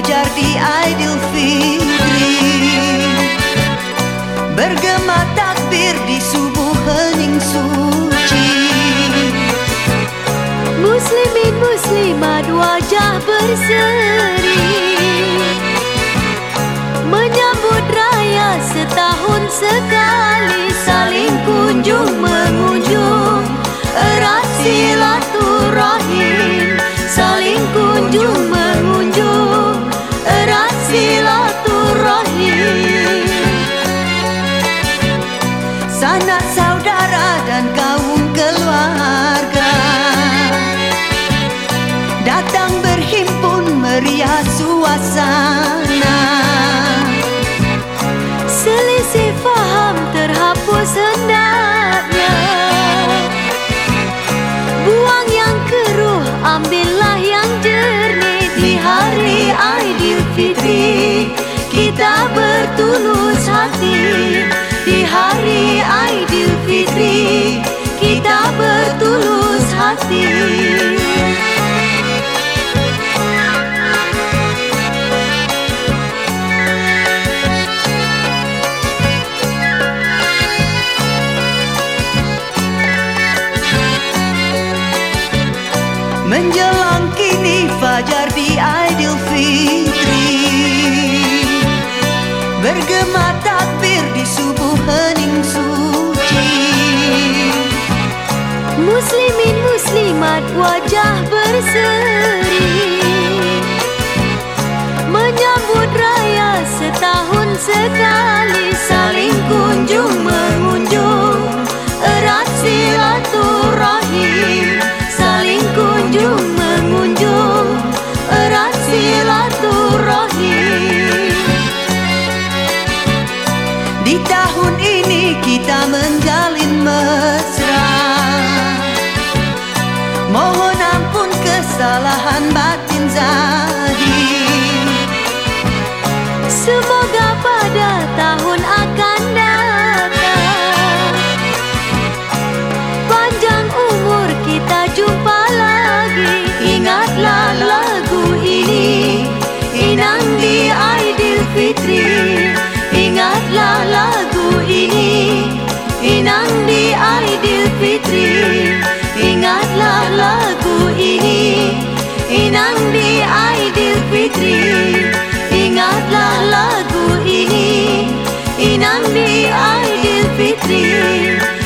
Fajar di Aidilfitri Bergema takbir di subuh hening suci. Muslimin muslimat wajah berseri Sanak saudara dan kaum keluarga. Datang berhimpun meriah suasana Menjelang kini fajar di Aidilfitri Bergema takbir di subuh hening suci. Muslimin muslimat wajah berseri. Menyambut raya setahun sekali gone back in. you.